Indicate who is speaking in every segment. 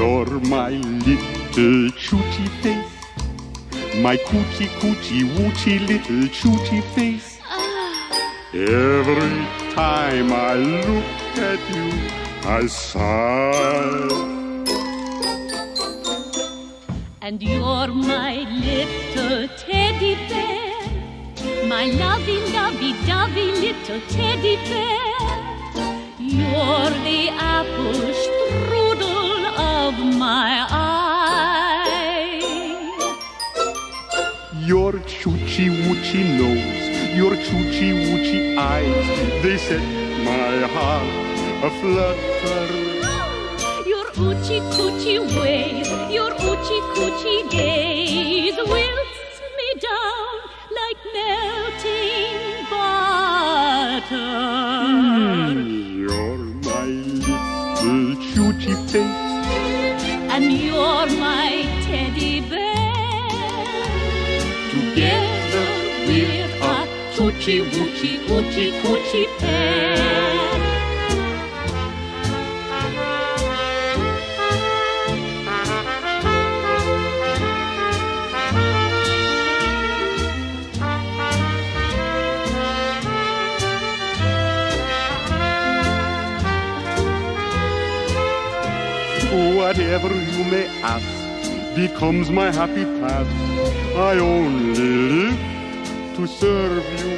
Speaker 1: You're my little choochie face. My coochie coochie woochie little choochie face. Every time I look at you, I sigh.
Speaker 2: And you're my little teddy bear, my loving, lovey, dovey little teddy bear. You're the apple
Speaker 1: Your choochie woochie nose, your choochie woochie eyes, they set my heart aflutter.
Speaker 2: Your oochie coochie ways, your oochie coochie gaze wilts me down like melting butter.
Speaker 1: Mm, you're my little choochie face.
Speaker 2: And you're my woochie coochie.
Speaker 1: Whatever you may ask becomes my happy task. I only live serve you.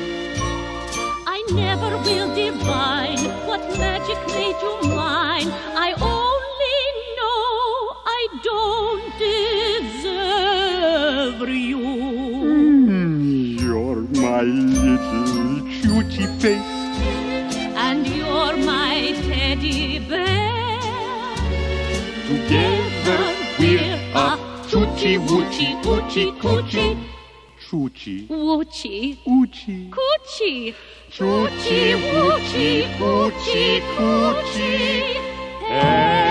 Speaker 2: I never will divine what magic made you mine. I only know I don't deserve you.
Speaker 1: Mm, you're my little cutie face.
Speaker 2: And you're my teddy bear.
Speaker 1: Together we're a choochie woochie
Speaker 2: oochie coochie
Speaker 1: choochie
Speaker 2: woochie
Speaker 1: oochie
Speaker 2: coochie
Speaker 1: choochie woochie coochie coochie.